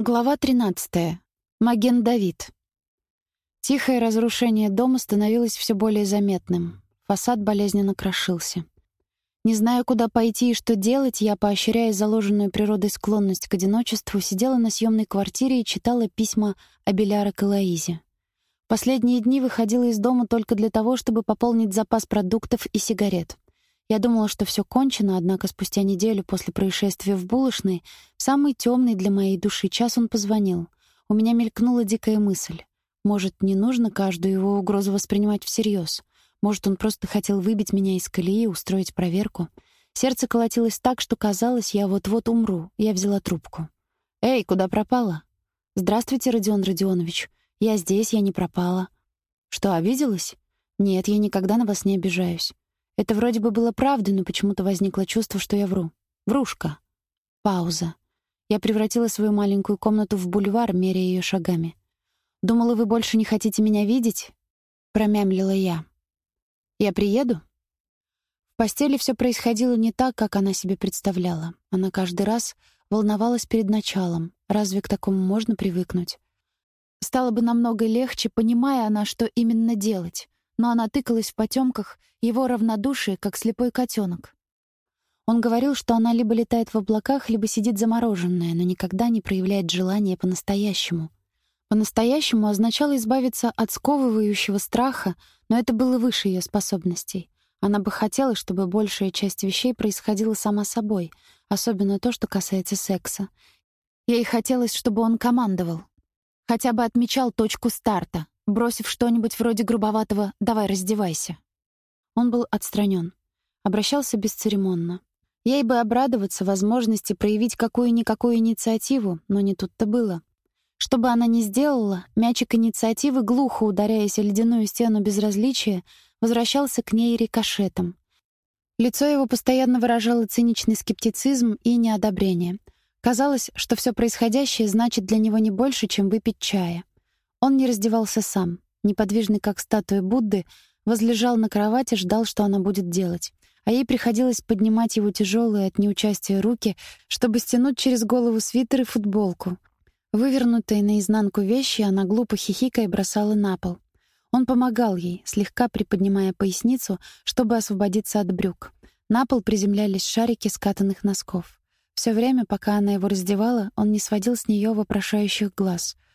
Глава 13. Маген Давид. Тихое разрушение дома становилось все более заметным. Фасад болезненно крошился. Не зная, куда пойти и что делать, я, поощряя заложенную природой склонность к одиночеству, сидела на съемной квартире и читала письма Абеляра к Элоизе. Последние дни выходила из дома только для того, чтобы пополнить запас продуктов и сигарет. Я думала, что все кончено, однако спустя неделю после происшествия в булочной, в самый темный для моей души час он позвонил. У меня мелькнула дикая мысль. Может, не нужно каждую его угрозу воспринимать всерьез? Может, он просто хотел выбить меня из колеи, устроить проверку? Сердце колотилось так, что казалось, я вот-вот умру. Я взяла трубку. «Эй, куда пропала?» «Здравствуйте, Родион Родионович. Я здесь, я не пропала». «Что, обиделась?» «Нет, я никогда на вас не обижаюсь». Это вроде бы было правдой, но почему-то возникло чувство, что я вру. Врушка. Пауза. Я превратила свою маленькую комнату в бульвар, меряя ее шагами. «Думала, вы больше не хотите меня видеть?» Промямлила я. «Я приеду?» В постели все происходило не так, как она себе представляла. Она каждый раз волновалась перед началом. Разве к такому можно привыкнуть? Стало бы намного легче, понимая она, что именно делать но она тыкалась в потемках его равнодушие, как слепой котенок. Он говорил, что она либо летает в облаках, либо сидит замороженная, но никогда не проявляет желания по-настоящему. По-настоящему означало избавиться от сковывающего страха, но это было выше ее способностей. Она бы хотела, чтобы большая часть вещей происходила сама собой, особенно то, что касается секса. Ей хотелось, чтобы он командовал. Хотя бы отмечал точку старта, бросив что-нибудь вроде грубоватого «давай раздевайся». Он был отстранен, обращался бесцеремонно. Ей бы обрадоваться возможности проявить какую-никакую инициативу, но не тут-то было. Что бы она ни сделала, мячик инициативы, глухо ударяясь о ледяную стену безразличия, возвращался к ней рикошетом. Лицо его постоянно выражало циничный скептицизм и неодобрение. Казалось, что все происходящее значит для него не больше, чем выпить чая. Он не раздевался сам, неподвижный как статуя Будды, возлежал на кровати, ждал, что она будет делать. А ей приходилось поднимать его тяжелые от неучастия руки, чтобы стянуть через голову свитер и футболку. Вывернутые наизнанку вещи она глупо хихикая бросала на пол. Он помогал ей, слегка приподнимая поясницу, чтобы освободиться от брюк. На пол приземлялись шарики скатанных носков. Все время, пока она его раздевала, он не сводил с нее вопрошающих глаз —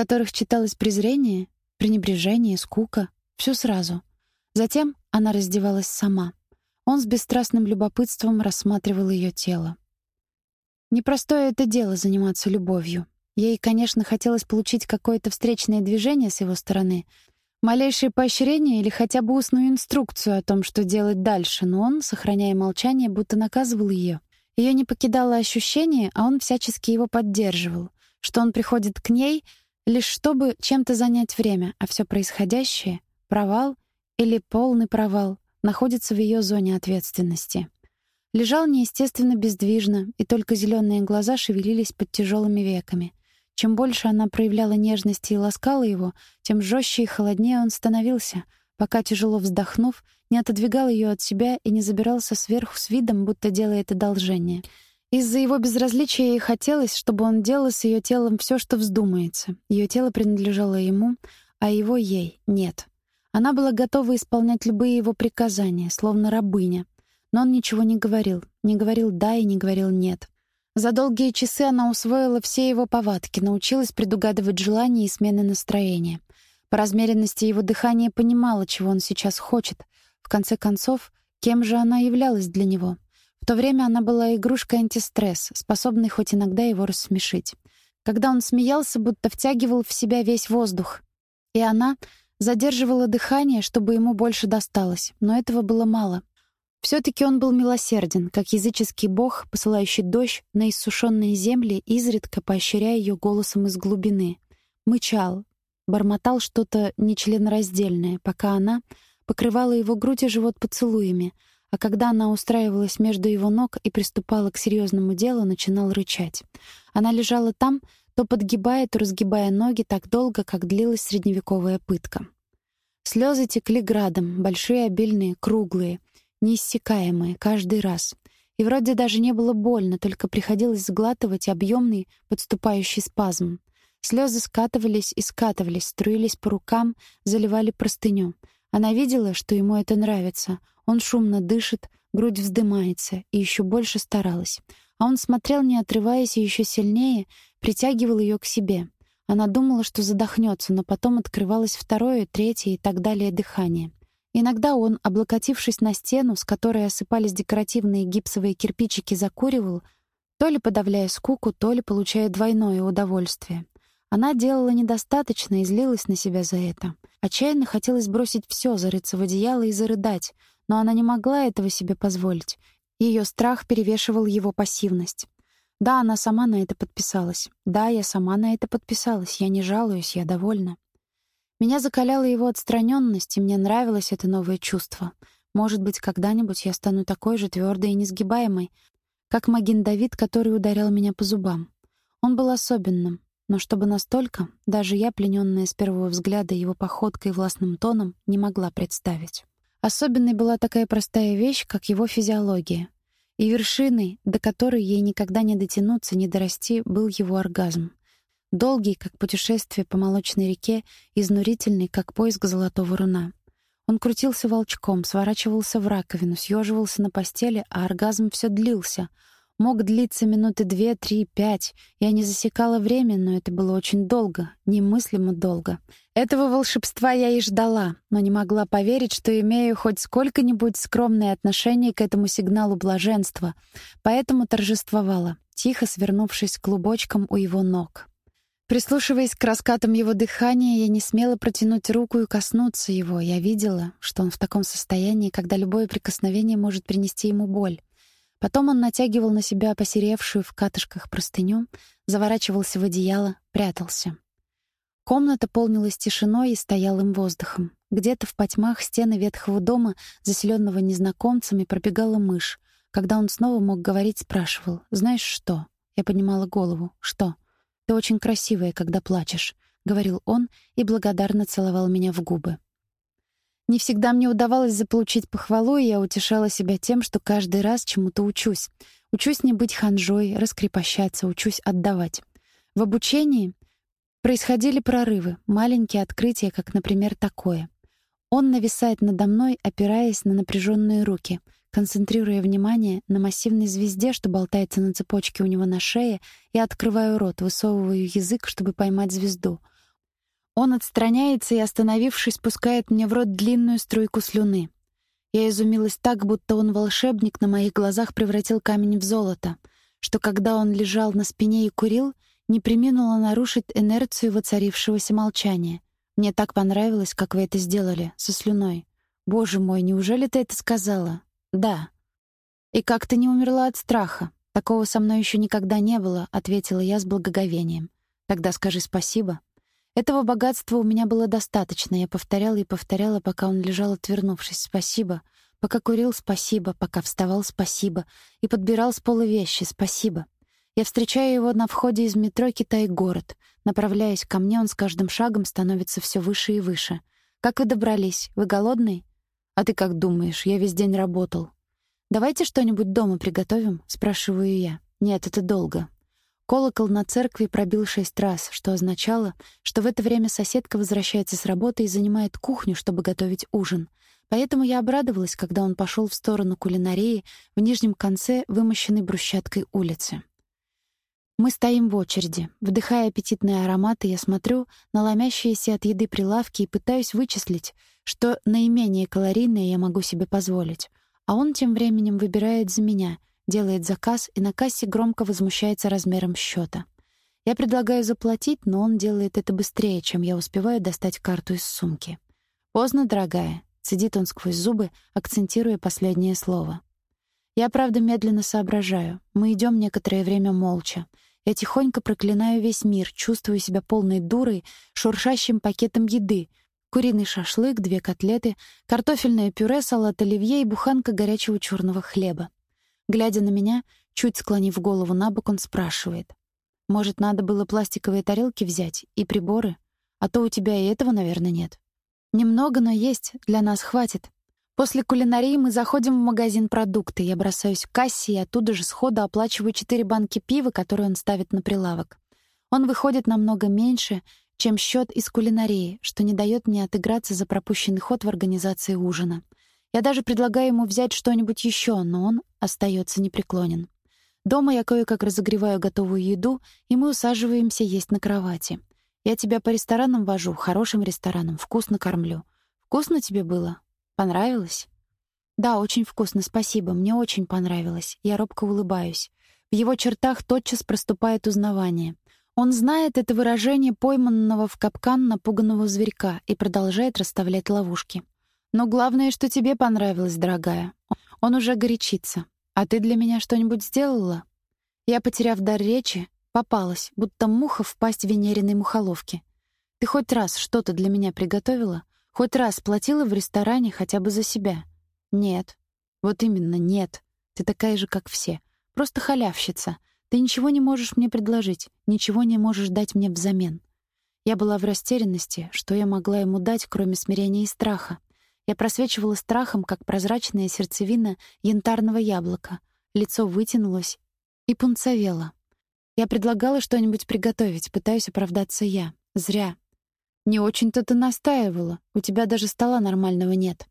которых читалось презрение, пренебрежение, скука, все сразу. Затем она раздевалась сама. Он с бесстрастным любопытством рассматривал ее тело. Непростое это дело заниматься любовью. Ей, конечно, хотелось получить какое-то встречное движение с его стороны, малейшее поощрение или хотя бы устную инструкцию о том, что делать дальше, но он, сохраняя молчание, будто наказывал ее. Ее не покидало ощущение, а он всячески его поддерживал, что он приходит к ней — лишь чтобы чем-то занять время, а все происходящее — провал или полный провал — находится в ее зоне ответственности. Лежал неестественно бездвижно, и только зеленые глаза шевелились под тяжелыми веками. Чем больше она проявляла нежности и ласкала его, тем жестче и холоднее он становился, пока, тяжело вздохнув, не отодвигал ее от себя и не забирался сверху с видом, будто делает одолжение — из-за его безразличия ей хотелось, чтобы он делал с ее телом все, что вздумается. Ее тело принадлежало ему, а его ей нет. Она была готова исполнять любые его приказания, словно рабыня. Но он ничего не говорил, не говорил «да» и не говорил «нет». За долгие часы она усвоила все его повадки, научилась предугадывать желания и смены настроения. По размеренности его дыхания понимала, чего он сейчас хочет. В конце концов, кем же она являлась для него — в то время она была игрушкой антистресс, способной хоть иногда его рассмешить. Когда он смеялся, будто втягивал в себя весь воздух. И она задерживала дыхание, чтобы ему больше досталось, но этого было мало. все таки он был милосерден, как языческий бог, посылающий дождь на иссушенные земли, изредка поощряя ее голосом из глубины. Мычал, бормотал что-то нечленораздельное, пока она покрывала его грудь и живот поцелуями — а когда она устраивалась между его ног и приступала к серьезному делу, начинал рычать. Она лежала там, то подгибая, то разгибая ноги так долго, как длилась средневековая пытка. Слезы текли градом, большие, обильные, круглые, неиссякаемые, каждый раз. И вроде даже не было больно, только приходилось сглатывать объемный подступающий спазм. Слезы скатывались и скатывались, струились по рукам, заливали простыню. Она видела, что ему это нравится. Он шумно дышит, грудь вздымается, и еще больше старалась. А он смотрел, не отрываясь, и еще сильнее притягивал ее к себе. Она думала, что задохнется, но потом открывалось второе, третье и так далее дыхание. Иногда он, облокотившись на стену, с которой осыпались декоративные гипсовые кирпичики, закуривал, то ли подавляя скуку, то ли получая двойное удовольствие. Она делала недостаточно и злилась на себя за это. Отчаянно хотелось бросить все, зарыться в одеяло и зарыдать, но она не могла этого себе позволить. Ее страх перевешивал его пассивность. Да, она сама на это подписалась. Да, я сама на это подписалась. Я не жалуюсь, я довольна. Меня закаляла его отстраненность, и мне нравилось это новое чувство. Может быть, когда-нибудь я стану такой же твердой и несгибаемой, как Магин Давид, который ударял меня по зубам. Он был особенным, но чтобы настолько, даже я, плененная с первого взгляда его походкой и властным тоном, не могла представить. Особенной была такая простая вещь, как его физиология. И вершиной, до которой ей никогда не дотянуться, не дорасти, был его оргазм. Долгий, как путешествие по молочной реке, изнурительный, как поиск золотого руна. Он крутился волчком, сворачивался в раковину, съеживался на постели, а оргазм все длился — мог длиться минуты две, три, пять. Я не засекала время, но это было очень долго, немыслимо долго. Этого волшебства я и ждала, но не могла поверить, что имею хоть сколько-нибудь скромное отношение к этому сигналу блаженства, поэтому торжествовала, тихо свернувшись клубочком у его ног. Прислушиваясь к раскатам его дыхания, я не смела протянуть руку и коснуться его. Я видела, что он в таком состоянии, когда любое прикосновение может принести ему боль. Потом он натягивал на себя посеревшую в катышках простыню, заворачивался в одеяло, прятался. Комната полнилась тишиной и стоялым воздухом. Где-то в потьмах стены ветхого дома, заселенного незнакомцами, пробегала мышь. Когда он снова мог говорить, спрашивал: "Знаешь что?" Я поднимала голову. "Что?" "Ты очень красивая, когда плачешь", говорил он и благодарно целовал меня в губы. Не всегда мне удавалось заполучить похвалу, и я утешала себя тем, что каждый раз чему-то учусь. Учусь не быть ханжой, раскрепощаться, учусь отдавать. В обучении происходили прорывы, маленькие открытия, как, например, такое. Он нависает надо мной, опираясь на напряженные руки, концентрируя внимание на массивной звезде, что болтается на цепочке у него на шее, и открываю рот, высовываю язык, чтобы поймать звезду. Он отстраняется и, остановившись, пускает мне в рот длинную струйку слюны. Я изумилась так, будто он волшебник на моих глазах превратил камень в золото, что когда он лежал на спине и курил, не преминула нарушить инерцию воцарившегося молчания. Мне так понравилось, как вы это сделали, со слюной. Боже мой, неужели ты это сказала? Да. И как ты не умерла от страха? Такого со мной еще никогда не было, ответила я с благоговением. Тогда скажи спасибо. Этого богатства у меня было достаточно. Я повторяла и повторяла, пока он лежал, отвернувшись. «Спасибо». Пока курил — спасибо, пока вставал — спасибо, и подбирал с пола вещи — спасибо. Я встречаю его на входе из метро «Китай-город». Направляясь ко мне, он с каждым шагом становится все выше и выше. «Как вы добрались? Вы голодный?» «А ты как думаешь? Я весь день работал». «Давайте что-нибудь дома приготовим?» — спрашиваю я. «Нет, это долго. Колокол на церкви пробил шесть раз, что означало, что в это время соседка возвращается с работы и занимает кухню, чтобы готовить ужин. Поэтому я обрадовалась, когда он пошел в сторону кулинарии в нижнем конце вымощенной брусчаткой улицы. Мы стоим в очереди. Вдыхая аппетитные ароматы, я смотрю на ломящиеся от еды прилавки и пытаюсь вычислить, что наименее калорийное я могу себе позволить. А он тем временем выбирает за меня — делает заказ и на кассе громко возмущается размером счета. Я предлагаю заплатить, но он делает это быстрее, чем я успеваю достать карту из сумки. «Поздно, дорогая», — цедит он сквозь зубы, акцентируя последнее слово. Я, правда, медленно соображаю. Мы идем некоторое время молча. Я тихонько проклинаю весь мир, чувствую себя полной дурой, шуршащим пакетом еды. Куриный шашлык, две котлеты, картофельное пюре, салат оливье и буханка горячего черного хлеба. Глядя на меня, чуть склонив голову на бок, он спрашивает. «Может, надо было пластиковые тарелки взять и приборы? А то у тебя и этого, наверное, нет». «Немного, но есть, для нас хватит». После кулинарии мы заходим в магазин продукты. Я бросаюсь к кассе и оттуда же сходу оплачиваю четыре банки пива, которые он ставит на прилавок. Он выходит намного меньше, чем счет из кулинарии, что не дает мне отыграться за пропущенный ход в организации ужина. Я даже предлагаю ему взять что-нибудь еще, но он остается непреклонен. Дома я кое-как разогреваю готовую еду, и мы усаживаемся есть на кровати. Я тебя по ресторанам вожу, хорошим ресторанам, вкусно кормлю. Вкусно тебе было? Понравилось? Да, очень вкусно, спасибо. Мне очень понравилось. Я робко улыбаюсь. В его чертах тотчас проступает узнавание. Он знает это выражение пойманного в капкан напуганного зверька и продолжает расставлять ловушки. Но главное, что тебе понравилось, дорогая. Он уже горячится. А ты для меня что-нибудь сделала? Я, потеряв дар речи, попалась, будто муха в пасть венериной мухоловки. Ты хоть раз что-то для меня приготовила? Хоть раз платила в ресторане хотя бы за себя? Нет. Вот именно, нет. Ты такая же, как все. Просто халявщица. Ты ничего не можешь мне предложить, ничего не можешь дать мне взамен. Я была в растерянности, что я могла ему дать, кроме смирения и страха. Я просвечивала страхом, как прозрачная сердцевина янтарного яблока. Лицо вытянулось и пунцовело. Я предлагала что-нибудь приготовить, пытаюсь оправдаться я. Зря. Не очень-то ты настаивала. У тебя даже стола нормального нет.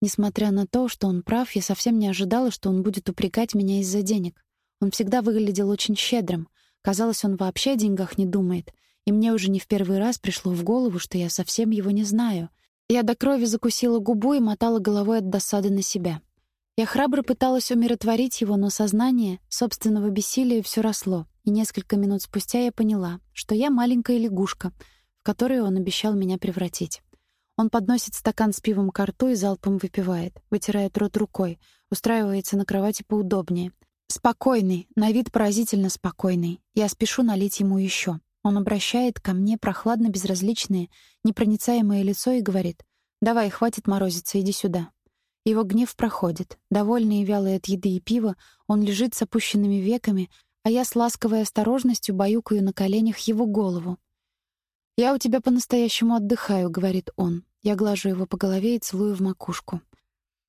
Несмотря на то, что он прав, я совсем не ожидала, что он будет упрекать меня из-за денег. Он всегда выглядел очень щедрым. Казалось, он вообще о деньгах не думает. И мне уже не в первый раз пришло в голову, что я совсем его не знаю. Я до крови закусила губу и мотала головой от досады на себя. Я храбро пыталась умиротворить его, но сознание собственного бессилия все росло, и несколько минут спустя я поняла, что я маленькая лягушка — которую он обещал меня превратить. Он подносит стакан с пивом к рту и залпом выпивает, вытирает рот рукой, устраивается на кровати поудобнее. Спокойный, на вид поразительно спокойный. Я спешу налить ему еще. Он обращает ко мне прохладно-безразличное, непроницаемое лицо и говорит: "Давай, хватит морозиться, иди сюда". Его гнев проходит. Довольный и вялый от еды и пива, он лежит с опущенными веками, а я с ласковой осторожностью баюкаю на коленях его голову, «Я у тебя по-настоящему отдыхаю», — говорит он. Я глажу его по голове и целую в макушку.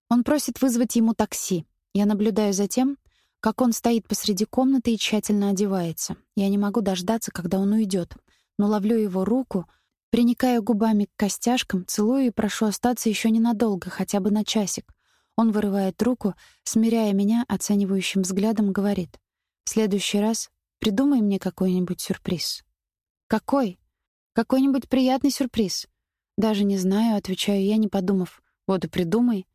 Он просит вызвать ему такси. Я наблюдаю за тем, как он стоит посреди комнаты и тщательно одевается. Я не могу дождаться, когда он уйдет, но ловлю его руку, приникаю губами к костяшкам, целую и прошу остаться еще ненадолго, хотя бы на часик. Он вырывает руку, смиряя меня оценивающим взглядом, говорит: "В следующий раз придумай мне какой-нибудь сюрприз". "Какой?" Какой-нибудь приятный сюрприз. Даже не знаю, отвечаю я, не подумав. Вот и придумай.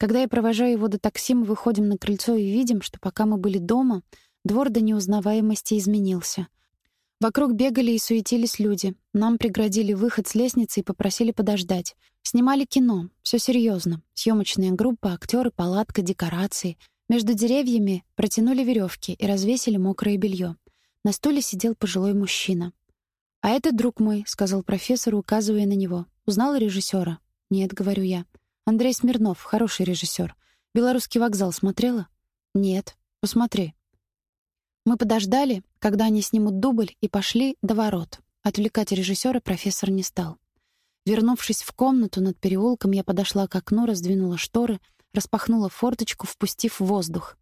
Когда я провожаю его до такси, мы выходим на крыльцо и видим, что пока мы были дома, двор до неузнаваемости изменился. Вокруг бегали и суетились люди. Нам преградили выход с лестницы и попросили подождать. Снимали кино. Все серьезно. Съемочная группа, актеры, палатка, декорации. Между деревьями протянули веревки и развесили мокрое белье. На стуле сидел пожилой мужчина. «А это друг мой», — сказал профессор, указывая на него. «Узнала режиссера?» «Нет», — говорю я. «Андрей Смирнов, хороший режиссер. Белорусский вокзал смотрела?» «Нет. Посмотри». Мы подождали, когда они снимут дубль, и пошли до ворот. Отвлекать режиссера профессор не стал. Вернувшись в комнату над переулком, я подошла к окну, раздвинула шторы, распахнула форточку, впустив воздух.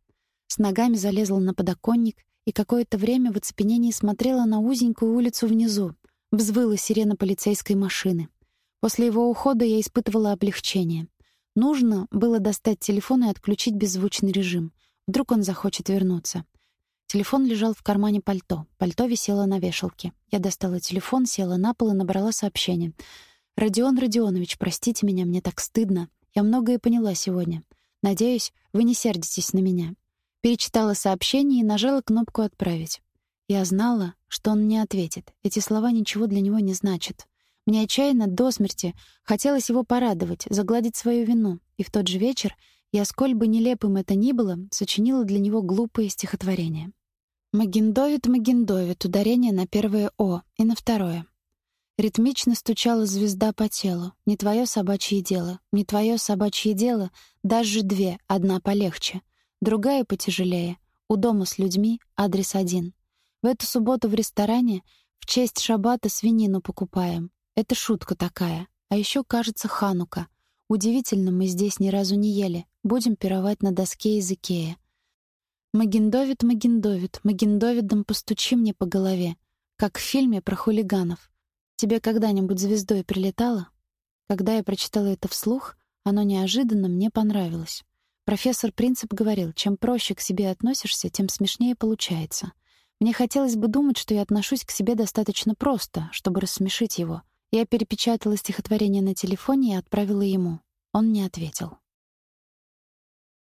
С ногами залезла на подоконник и какое-то время в оцепенении смотрела на узенькую улицу внизу. Взвыла сирена полицейской машины. После его ухода я испытывала облегчение. Нужно было достать телефон и отключить беззвучный режим. Вдруг он захочет вернуться. Телефон лежал в кармане пальто. Пальто висело на вешалке. Я достала телефон, села на пол и набрала сообщение. «Родион Родионович, простите меня, мне так стыдно. Я многое поняла сегодня. Надеюсь, вы не сердитесь на меня. Перечитала сообщение и нажала кнопку «Отправить». Я знала, что он не ответит. Эти слова ничего для него не значат. Мне отчаянно до смерти хотелось его порадовать, загладить свою вину. И в тот же вечер я, сколь бы нелепым это ни было, сочинила для него глупое стихотворение. Магендовит, Магендовит, ударение на первое «о» и на второе. Ритмично стучала звезда по телу. Не твое собачье дело, не твое собачье дело, даже две, одна полегче другая потяжелее. У дома с людьми адрес один. В эту субботу в ресторане в честь шаббата свинину покупаем. Это шутка такая. А еще, кажется, Ханука. Удивительно, мы здесь ни разу не ели. Будем пировать на доске из Икеи. Магендовит, Магендовит, Магендовидом постучи мне по голове, как в фильме про хулиганов. Тебе когда-нибудь звездой прилетало? Когда я прочитала это вслух, оно неожиданно мне понравилось. Профессор Принцип говорил, чем проще к себе относишься, тем смешнее получается. Мне хотелось бы думать, что я отношусь к себе достаточно просто, чтобы рассмешить его. Я перепечатала стихотворение на телефоне и отправила ему. Он не ответил.